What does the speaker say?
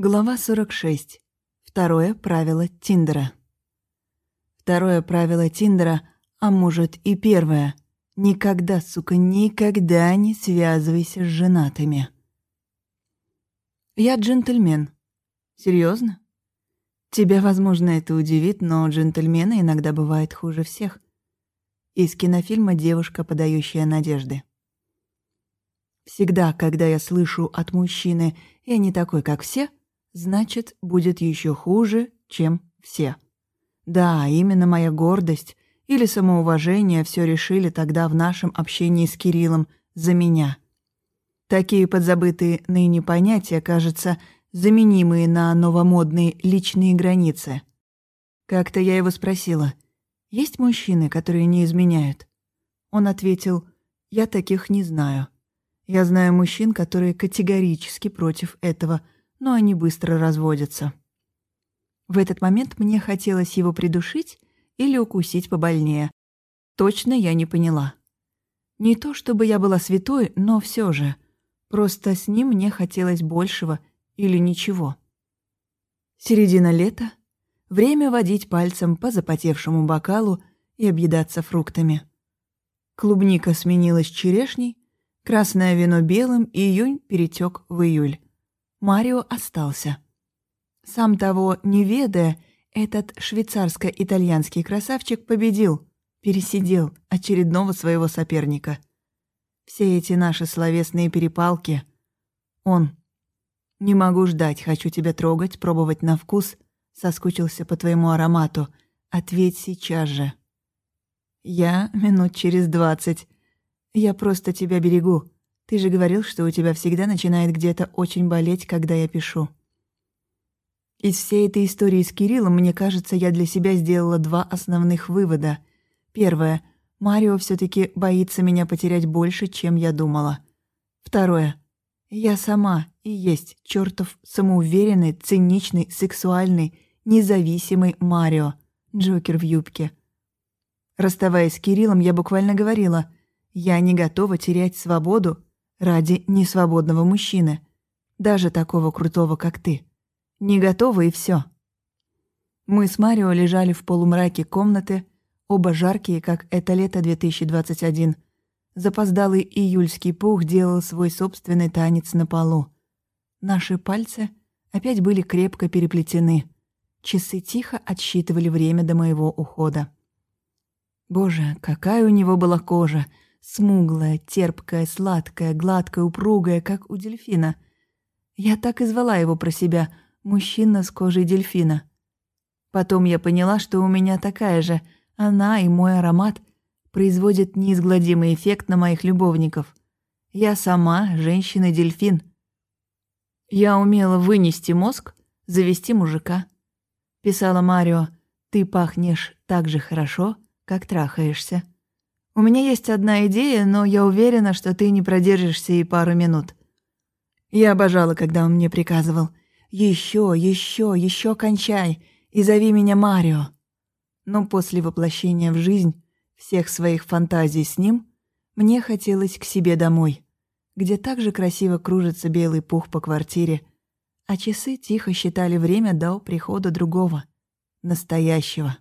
Глава 46. Второе правило Тиндера. Второе правило Тиндера, а может и первое. Никогда, сука, никогда не связывайся с женатыми. Я джентльмен. Серьезно? Тебя, возможно, это удивит, но джентльмены иногда бывают хуже всех. Из кинофильма «Девушка, подающая надежды». Всегда, когда я слышу от мужчины «я не такой, как все», значит, будет еще хуже, чем все. Да, именно моя гордость или самоуважение все решили тогда в нашем общении с Кириллом за меня. Такие подзабытые ныне понятия, кажется, заменимые на новомодные личные границы. Как-то я его спросила, есть мужчины, которые не изменяют? Он ответил, я таких не знаю. Я знаю мужчин, которые категорически против этого – но они быстро разводятся. В этот момент мне хотелось его придушить или укусить побольнее. Точно я не поняла. Не то чтобы я была святой, но все же. Просто с ним мне хотелось большего или ничего. Середина лета. Время водить пальцем по запотевшему бокалу и объедаться фруктами. Клубника сменилась черешней, красное вино белым, и июнь перетек в июль. Марио остался. Сам того не ведая, этот швейцарско-итальянский красавчик победил, пересидел очередного своего соперника. Все эти наши словесные перепалки. Он. Не могу ждать, хочу тебя трогать, пробовать на вкус. Соскучился по твоему аромату. Ответь сейчас же. Я минут через двадцать. Я просто тебя берегу. Ты же говорил, что у тебя всегда начинает где-то очень болеть, когда я пишу. Из всей этой истории с Кириллом, мне кажется, я для себя сделала два основных вывода. Первое. Марио все таки боится меня потерять больше, чем я думала. Второе. Я сама и есть чертов самоуверенный, циничный, сексуальный, независимый Марио. Джокер в юбке. Расставаясь с Кириллом, я буквально говорила, я не готова терять свободу ради несвободного мужчины, даже такого крутого, как ты. Не готова и все. Мы с Марио лежали в полумраке комнаты, оба жаркие, как это лето 2021. Запоздалый июльский пух делал свой собственный танец на полу. Наши пальцы опять были крепко переплетены. Часы тихо отсчитывали время до моего ухода. Боже, какая у него была кожа! Смуглая, терпкая, сладкая, гладкая, упругая, как у дельфина. Я так и звала его про себя «мужчина с кожей дельфина». Потом я поняла, что у меня такая же. Она и мой аромат производят неизгладимый эффект на моих любовников. Я сама женщина-дельфин. Я умела вынести мозг, завести мужика. Писала Марио, ты пахнешь так же хорошо, как трахаешься. У меня есть одна идея, но я уверена, что ты не продержишься и пару минут. Я обожала, когда он мне приказывал «Еще, еще, еще кончай и зови меня Марио». Но после воплощения в жизнь всех своих фантазий с ним мне хотелось к себе домой, где так же красиво кружится белый пух по квартире, а часы тихо считали время до прихода другого, настоящего.